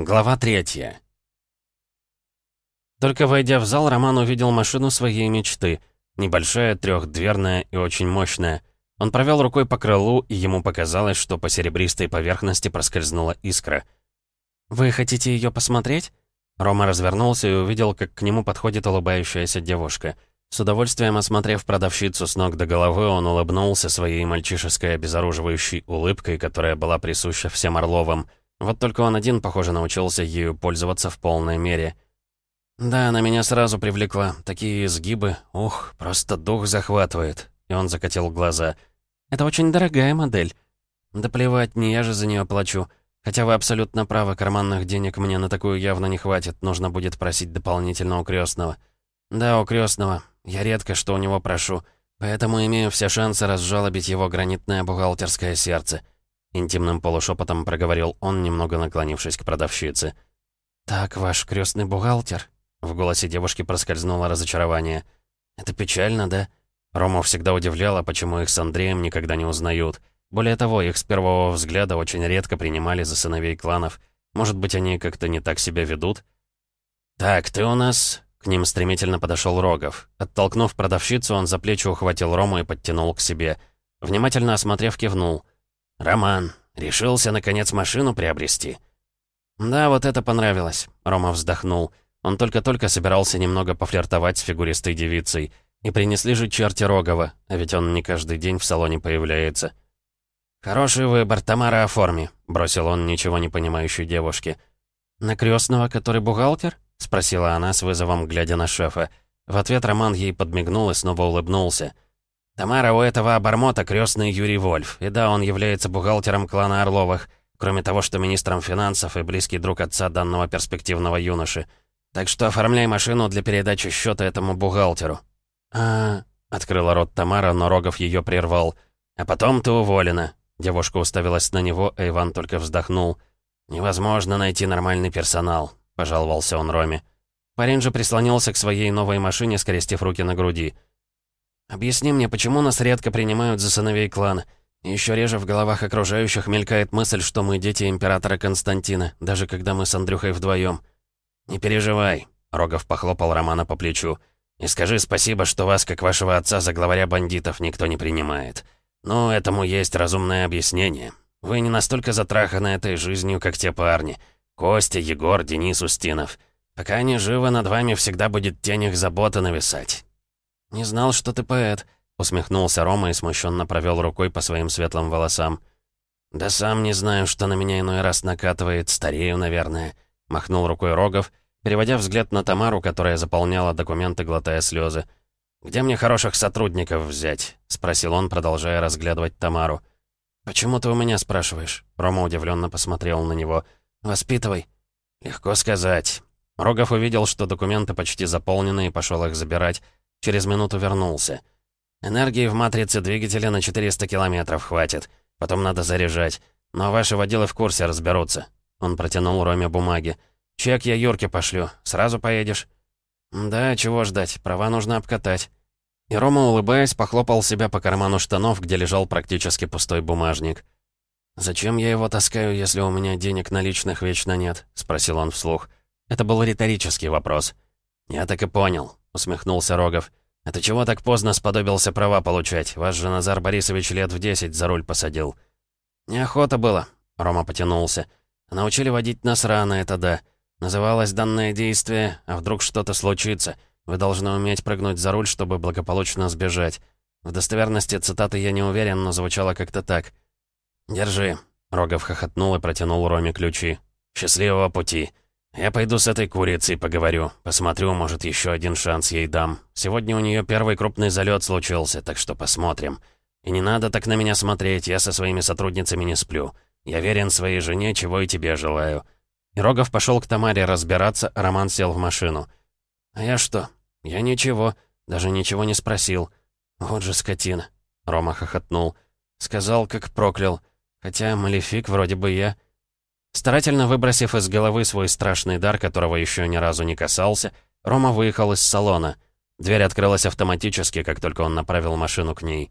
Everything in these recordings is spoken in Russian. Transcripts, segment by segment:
Глава третья. Только войдя в зал, Роман увидел машину своей мечты. Небольшая, трехдверная и очень мощная. Он провел рукой по крылу, и ему показалось, что по серебристой поверхности проскользнула искра. «Вы хотите ее посмотреть?» Рома развернулся и увидел, как к нему подходит улыбающаяся девушка. С удовольствием осмотрев продавщицу с ног до головы, он улыбнулся своей мальчишеской обезоруживающей улыбкой, которая была присуща всем Орловым — вот только он один, похоже, научился ею пользоваться в полной мере. Да, она меня сразу привлекла. Такие изгибы, ух, просто дух захватывает. И он закатил глаза. Это очень дорогая модель. Да плевать, не я же за нее плачу. Хотя вы абсолютно правы, карманных денег мне на такую явно не хватит. Нужно будет просить дополнительно у крестного. Да, у крестного. Я редко что у него прошу. Поэтому имею все шансы разжалобить его гранитное бухгалтерское сердце. Интимным полушепотом проговорил он, немного наклонившись к продавщице. «Так, ваш крестный бухгалтер?» В голосе девушки проскользнуло разочарование. «Это печально, да?» Рома всегда удивляла, почему их с Андреем никогда не узнают. Более того, их с первого взгляда очень редко принимали за сыновей кланов. Может быть, они как-то не так себя ведут? «Так, ты у нас...» К ним стремительно подошел Рогов. Оттолкнув продавщицу, он за плечи ухватил Рому и подтянул к себе. Внимательно осмотрев, кивнул. «Роман, решился, наконец, машину приобрести?» «Да, вот это понравилось», — Рома вздохнул. Он только-только собирался немного пофлиртовать с фигуристой девицей. И принесли же черти Рогова, а ведь он не каждый день в салоне появляется. «Хороший выбор, Тамара, оформи», — бросил он ничего не понимающей девушке. «На крестного, который бухгалтер?» — спросила она с вызовом, глядя на шефа. В ответ Роман ей подмигнул и снова улыбнулся. Тамара у этого обормота крестный Юрий Вольф. И да, он является бухгалтером клана Орловых, кроме того, что министром финансов и близкий друг отца данного перспективного юноши. Так что оформляй машину для передачи счета этому бухгалтеру. а открыла рот Тамара, но Рогов ее прервал. «А потом ты уволена». Девушка уставилась на него, а Иван только вздохнул. «Невозможно найти нормальный персонал», — пожаловался он Роме. Парень же прислонился к своей новой машине, скрестив руки на груди. Объясни мне, почему нас редко принимают за сыновей клана? Еще реже в головах окружающих мелькает мысль, что мы дети императора Константина, даже когда мы с Андрюхой вдвоем. Не переживай, Рогов похлопал Романа по плечу. И скажи спасибо, что вас, как вашего отца, за главаря бандитов никто не принимает. Но этому есть разумное объяснение. Вы не настолько затраханы этой жизнью, как те парни. Костя, Егор, Денис Устинов. Пока они живы, над вами всегда будет тень их заботы нависать. «Не знал, что ты поэт», — усмехнулся Рома и смущенно провел рукой по своим светлым волосам. «Да сам не знаю, что на меня иной раз накатывает, старею, наверное», — махнул рукой Рогов, переводя взгляд на Тамару, которая заполняла документы, глотая слезы. «Где мне хороших сотрудников взять?» — спросил он, продолжая разглядывать Тамару. «Почему ты у меня спрашиваешь?» Рома удивленно посмотрел на него. «Воспитывай». «Легко сказать». Рогов увидел, что документы почти заполнены, и пошел их забирать, Через минуту вернулся. «Энергии в матрице двигателя на 400 километров хватит. Потом надо заряжать. Но ваши водилы в курсе разберутся». Он протянул Роме бумаги. «Чек я Юрке пошлю. Сразу поедешь?» «Да, чего ждать. Права нужно обкатать». И Рома, улыбаясь, похлопал себя по карману штанов, где лежал практически пустой бумажник. «Зачем я его таскаю, если у меня денег наличных вечно нет?» — спросил он вслух. Это был риторический вопрос. «Я так и понял усмехнулся Рогов. «Это чего так поздно сподобился права получать? Вас же Назар Борисович лет в десять за руль посадил». «Неохота было», — Рома потянулся. «Научили водить нас рано, это да. Называлось данное действие, а вдруг что-то случится. Вы должны уметь прыгнуть за руль, чтобы благополучно сбежать. В достоверности цитаты я не уверен, но звучало как-то так. «Держи», — Рогов хохотнул и протянул Роме ключи. «Счастливого пути». «Я пойду с этой курицей поговорю. Посмотрю, может, еще один шанс ей дам. Сегодня у нее первый крупный залет случился, так что посмотрим. И не надо так на меня смотреть, я со своими сотрудницами не сплю. Я верен своей жене, чего и тебе желаю». И Рогов пошел к Тамаре разбираться, а Роман сел в машину. «А я что? Я ничего. Даже ничего не спросил. Вот же скотина». Рома хохотнул. Сказал, как проклял. Хотя малефик вроде бы я... Старательно выбросив из головы свой страшный дар, которого еще ни разу не касался, Рома выехал из салона. Дверь открылась автоматически, как только он направил машину к ней.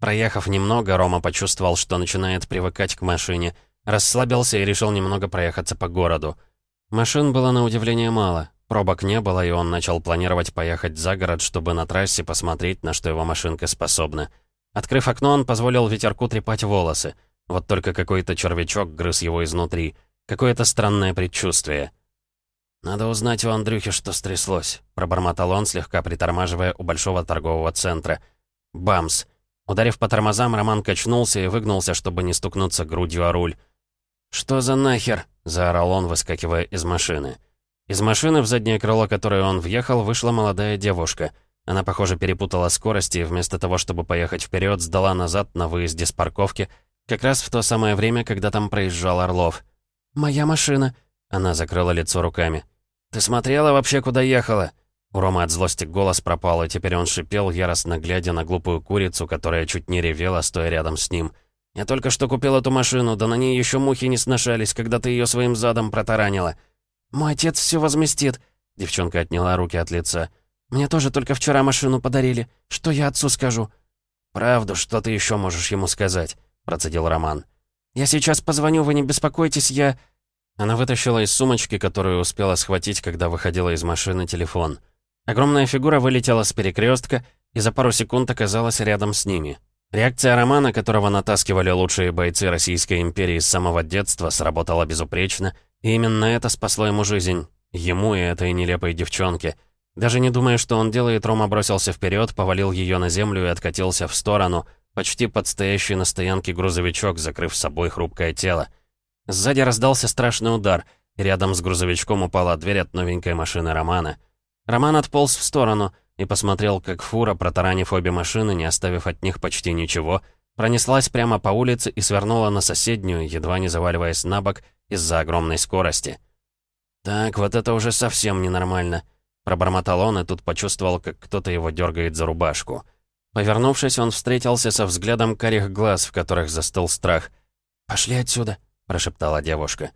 Проехав немного, Рома почувствовал, что начинает привыкать к машине, расслабился и решил немного проехаться по городу. Машин было на удивление мало. Пробок не было, и он начал планировать поехать за город, чтобы на трассе посмотреть, на что его машинка способна. Открыв окно, он позволил ветерку трепать волосы. Вот только какой-то червячок грыз его изнутри. Какое-то странное предчувствие. «Надо узнать у Андрюхи, что стряслось», — пробормотал он, слегка притормаживая у большого торгового центра. «Бамс!» Ударив по тормозам, Роман качнулся и выгнулся, чтобы не стукнуться грудью о руль. «Что за нахер?» — заорал он, выскакивая из машины. Из машины, в заднее крыло которое он въехал, вышла молодая девушка. Она, похоже, перепутала скорости и вместо того, чтобы поехать вперед, сдала назад на выезде с парковки, как раз в то самое время, когда там проезжал Орлов. «Моя машина!» — она закрыла лицо руками. «Ты смотрела вообще, куда ехала?» У Ромы от злости голос пропал, и теперь он шипел, яростно глядя на глупую курицу, которая чуть не ревела, стоя рядом с ним. «Я только что купил эту машину, да на ней еще мухи не сношались, когда ты ее своим задом протаранила». «Мой отец все возместит», — девчонка отняла руки от лица. «Мне тоже только вчера машину подарили. Что я отцу скажу?» «Правду, что ты еще можешь ему сказать?» — процедил Роман. «Я сейчас позвоню, вы не беспокойтесь, я...» Она вытащила из сумочки, которую успела схватить, когда выходила из машины, телефон. Огромная фигура вылетела с перекрестка и за пару секунд оказалась рядом с ними. Реакция Романа, которого натаскивали лучшие бойцы Российской империи с самого детства, сработала безупречно, и именно это спасло ему жизнь. Ему и этой нелепой девчонке. Даже не думая, что он делает, Рома бросился вперед, повалил ее на землю и откатился в сторону, почти под стоящий на стоянке грузовичок, закрыв собой хрупкое тело. Сзади раздался страшный удар, и рядом с грузовичком упала дверь от новенькой машины Романа. Роман отполз в сторону — и посмотрел, как фура, протаранив обе машины, не оставив от них почти ничего, пронеслась прямо по улице и свернула на соседнюю, едва не заваливаясь на бок из-за огромной скорости. «Так, вот это уже совсем ненормально», — пробормотал он и тут почувствовал, как кто-то его дергает за рубашку. Повернувшись, он встретился со взглядом карих глаз, в которых застыл страх. «Пошли отсюда», — прошептала девушка.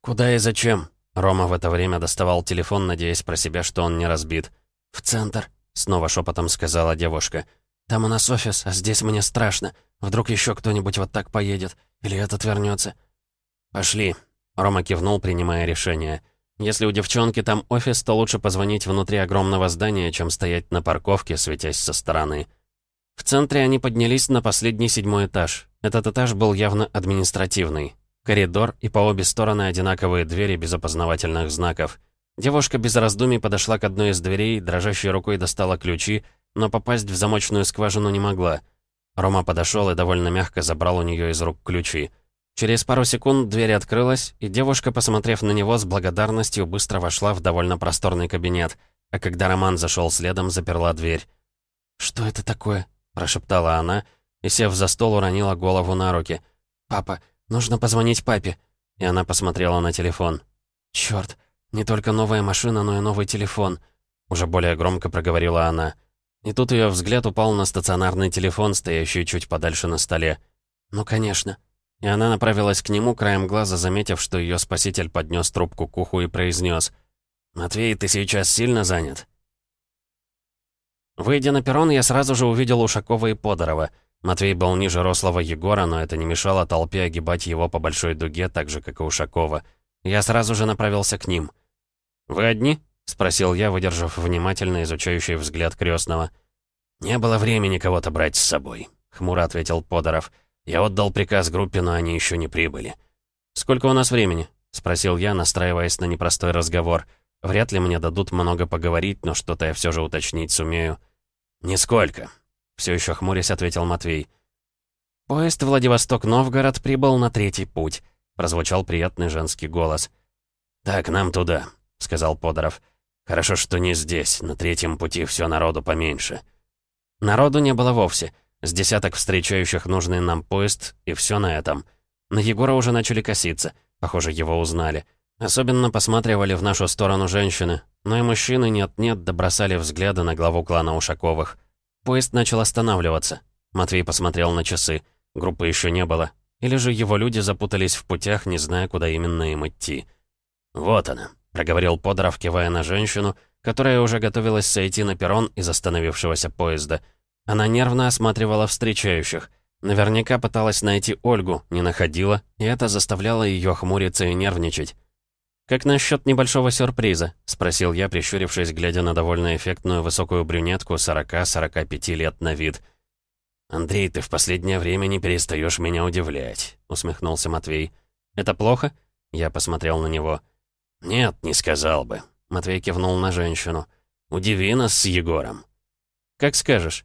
«Куда и зачем?» Рома в это время доставал телефон, надеясь про себя, что он не разбит. «В центр», Снова шепотом сказала девушка. «Там у нас офис, а здесь мне страшно. Вдруг еще кто-нибудь вот так поедет. Или этот вернется. «Пошли», — Рома кивнул, принимая решение. «Если у девчонки там офис, то лучше позвонить внутри огромного здания, чем стоять на парковке, светясь со стороны». В центре они поднялись на последний седьмой этаж. Этот этаж был явно административный. Коридор и по обе стороны одинаковые двери без опознавательных знаков. Девушка без раздумий подошла к одной из дверей, дрожащей рукой достала ключи, но попасть в замочную скважину не могла. Рома подошел и довольно мягко забрал у нее из рук ключи. Через пару секунд дверь открылась, и девушка, посмотрев на него с благодарностью, быстро вошла в довольно просторный кабинет, а когда Роман зашел следом, заперла дверь. «Что это такое?» – прошептала она, и, сев за стол, уронила голову на руки. «Папа, нужно позвонить папе». И она посмотрела на телефон. «Чёрт, не только новая машина, но и новый телефон», — уже более громко проговорила она. И тут ее взгляд упал на стационарный телефон, стоящий чуть подальше на столе. «Ну, конечно». И она направилась к нему, краем глаза заметив, что ее спаситель поднес трубку к уху и произнес. «Матвей, ты сейчас сильно занят?» Выйдя на перрон, я сразу же увидел Ушакова и Подорова. Матвей был ниже рослого Егора, но это не мешало толпе огибать его по большой дуге, так же, как и Ушакова. Я сразу же направился к ним. «Вы одни?» — спросил я, выдержав внимательно изучающий взгляд крестного. «Не было времени кого-то брать с собой», — хмуро ответил Подоров. «Я отдал приказ группе, но они еще не прибыли». «Сколько у нас времени?» — спросил я, настраиваясь на непростой разговор. «Вряд ли мне дадут много поговорить, но что-то я все же уточнить сумею». «Нисколько», — все еще хмурясь ответил Матвей. Поезд Владивосток-Новгород прибыл на третий путь прозвучал приятный женский голос. «Так, нам туда», — сказал Подоров. «Хорошо, что не здесь, на третьем пути все народу поменьше». Народу не было вовсе. С десяток встречающих нужный нам поезд, и все на этом. На Егора уже начали коситься. Похоже, его узнали. Особенно посматривали в нашу сторону женщины, но и мужчины нет-нет добросали взгляды на главу клана Ушаковых. Поезд начал останавливаться. Матвей посмотрел на часы. Группы еще не было. Или же его люди запутались в путях, не зная, куда именно им идти. «Вот она», — проговорил Подоров, кивая на женщину, которая уже готовилась сойти на перрон из остановившегося поезда. Она нервно осматривала встречающих. Наверняка пыталась найти Ольгу, не находила, и это заставляло ее хмуриться и нервничать. «Как насчет небольшого сюрприза?» — спросил я, прищурившись, глядя на довольно эффектную высокую брюнетку 40-45 лет на вид. «Андрей, ты в последнее время не перестаешь меня удивлять», — усмехнулся Матвей. «Это плохо?» — я посмотрел на него. «Нет, не сказал бы», — Матвей кивнул на женщину. «Удиви нас с Егором». «Как скажешь».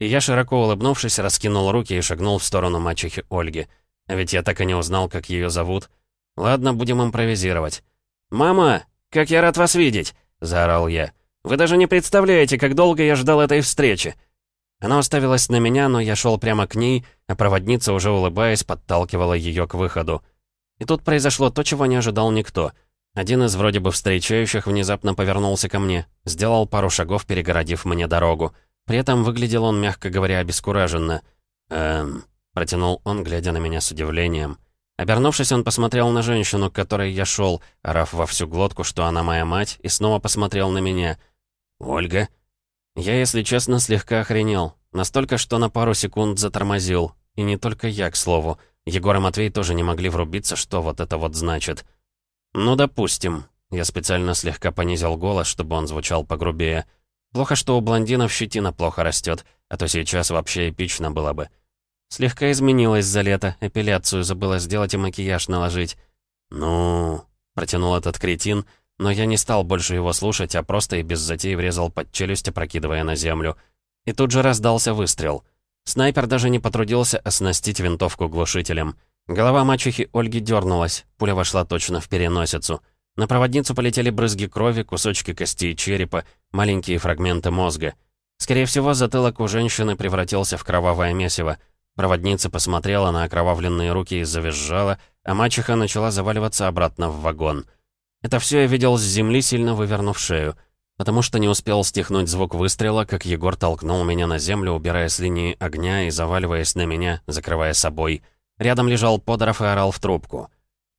И я, широко улыбнувшись, раскинул руки и шагнул в сторону мачехи Ольги. А ведь я так и не узнал, как ее зовут. Ладно, будем импровизировать. «Мама, как я рад вас видеть!» — заорал я. «Вы даже не представляете, как долго я ждал этой встречи!» Она уставилась на меня, но я шел прямо к ней, а проводница, уже улыбаясь, подталкивала ее к выходу. И тут произошло то, чего не ожидал никто. Один из вроде бы встречающих внезапно повернулся ко мне, сделал пару шагов, перегородив мне дорогу. При этом выглядел он, мягко говоря, обескураженно. «Эм...» — протянул он, глядя на меня с удивлением. Обернувшись, он посмотрел на женщину, к которой я шел, орав во всю глотку, что она моя мать, и снова посмотрел на меня. «Ольга?» Я, если честно, слегка охренел. Настолько, что на пару секунд затормозил. И не только я, к слову. Егор и Матвей тоже не могли врубиться, что вот это вот значит. «Ну, допустим». Я специально слегка понизил голос, чтобы он звучал погрубее. Плохо, что у блондинов щетина плохо растет, а то сейчас вообще эпично было бы. Слегка изменилась за лето, эпиляцию забыла сделать и макияж наложить. «Ну...» — протянул этот кретин, но я не стал больше его слушать, а просто и без затей врезал под челюсть, опрокидывая на землю. И тут же раздался выстрел. Снайпер даже не потрудился оснастить винтовку глушителем. Голова мачехи Ольги дернулась, пуля вошла точно в переносицу. На проводницу полетели брызги крови, кусочки кости и черепа, маленькие фрагменты мозга. Скорее всего, затылок у женщины превратился в кровавое месиво — Проводница посмотрела на окровавленные руки и завизжала, а мачеха начала заваливаться обратно в вагон. Это все я видел с земли, сильно вывернув шею, потому что не успел стихнуть звук выстрела, как Егор толкнул меня на землю, убирая с линии огня и заваливаясь на меня, закрывая собой. Рядом лежал Подоров и орал в трубку.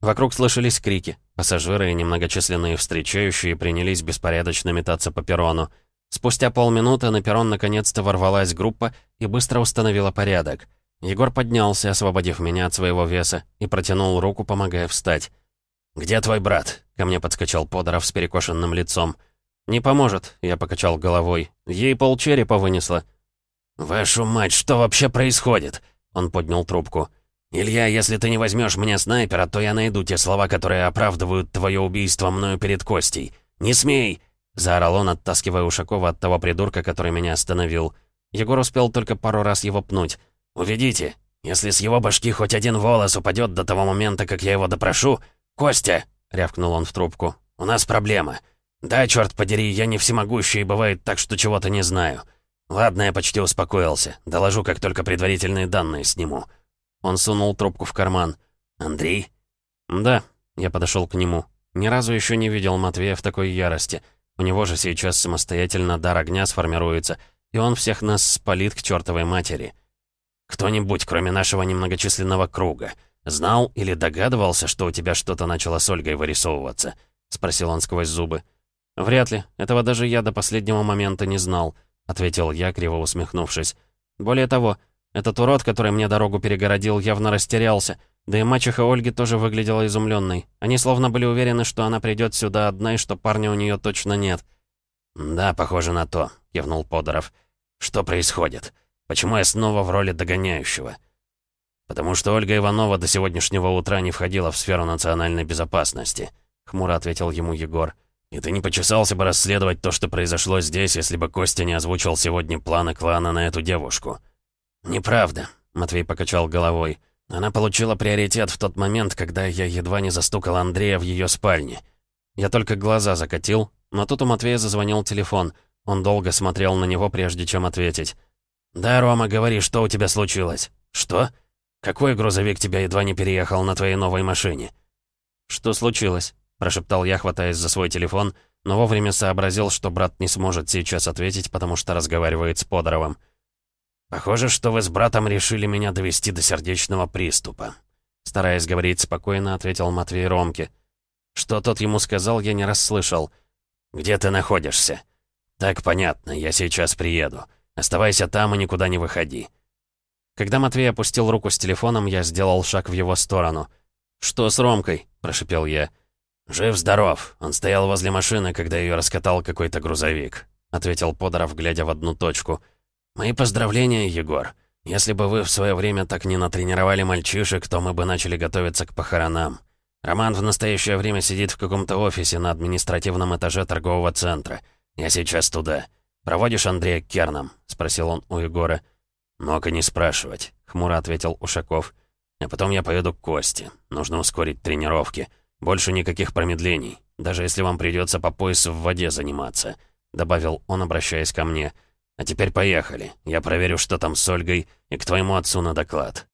Вокруг слышались крики. Пассажиры и немногочисленные встречающие принялись беспорядочно метаться по перрону. Спустя полминуты на перрон наконец-то ворвалась группа и быстро установила порядок. Егор поднялся, освободив меня от своего веса, и протянул руку, помогая встать. «Где твой брат?» — ко мне подскочил Подоров с перекошенным лицом. «Не поможет», — я покачал головой. «Ей полчерепа вынесла». «Вашу мать, что вообще происходит?» Он поднял трубку. «Илья, если ты не возьмешь мне снайпера, то я найду те слова, которые оправдывают твое убийство мною перед Костей. Не смей!» — заорал он, оттаскивая Ушакова от того придурка, который меня остановил. Егор успел только пару раз его пнуть. «Уведите. Если с его башки хоть один волос упадет до того момента, как я его допрошу...» «Костя!» — рявкнул он в трубку. «У нас проблема. Да, черт подери, я не всемогущий, и бывает так, что чего-то не знаю. Ладно, я почти успокоился. Доложу, как только предварительные данные сниму». Он сунул трубку в карман. «Андрей?» «Да». Я подошел к нему. Ни разу еще не видел Матвея в такой ярости. У него же сейчас самостоятельно дар огня сформируется, и он всех нас спалит к чертовой матери. Кто-нибудь, кроме нашего немногочисленного круга, знал или догадывался, что у тебя что-то начало с Ольгой вырисовываться?» — спросил он сквозь зубы. «Вряд ли. Этого даже я до последнего момента не знал», — ответил я, криво усмехнувшись. «Более того, этот урод, который мне дорогу перегородил, явно растерялся, да и мачеха Ольги тоже выглядела изумленной. Они словно были уверены, что она придет сюда одна и что парня у нее точно нет». «Да, похоже на то», — кивнул Подоров. «Что происходит?» Почему я снова в роли догоняющего? Потому что Ольга Иванова до сегодняшнего утра не входила в сферу национальной безопасности, хмуро ответил ему Егор. И ты не почесался бы расследовать то, что произошло здесь, если бы Костя не озвучил сегодня планы клана на эту девушку. Неправда, Матвей покачал головой. Она получила приоритет в тот момент, когда я едва не застукал Андрея в ее спальне. Я только глаза закатил, но тут у Матвея зазвонил телефон. Он долго смотрел на него, прежде чем ответить. «Да, Рома, говори, что у тебя случилось?» «Что? Какой грузовик тебя едва не переехал на твоей новой машине?» «Что случилось?» — прошептал я, хватаясь за свой телефон, но вовремя сообразил, что брат не сможет сейчас ответить, потому что разговаривает с Подоровым. «Похоже, что вы с братом решили меня довести до сердечного приступа», стараясь говорить спокойно, ответил Матвей Ромке. Что тот ему сказал, я не расслышал. «Где ты находишься?» «Так понятно, я сейчас приеду». Оставайся там и никуда не выходи». Когда Матвей опустил руку с телефоном, я сделал шаг в его сторону. «Что с Ромкой?» – прошипел я. «Жив-здоров. Он стоял возле машины, когда ее раскатал какой-то грузовик», — ответил Подоров, глядя в одну точку. «Мои поздравления, Егор. Если бы вы в свое время так не натренировали мальчишек, то мы бы начали готовиться к похоронам. Роман в настоящее время сидит в каком-то офисе на административном этаже торгового центра. Я сейчас туда. Проводишь Андрея к Кернам?» — спросил он у Егора. «Мог и не спрашивать», — хмуро ответил Ушаков. «А потом я поеду к Косте. Нужно ускорить тренировки. Больше никаких промедлений, даже если вам придется по пояс в воде заниматься», — добавил он, обращаясь ко мне. «А теперь поехали. Я проверю, что там с Ольгой, и к твоему отцу на доклад».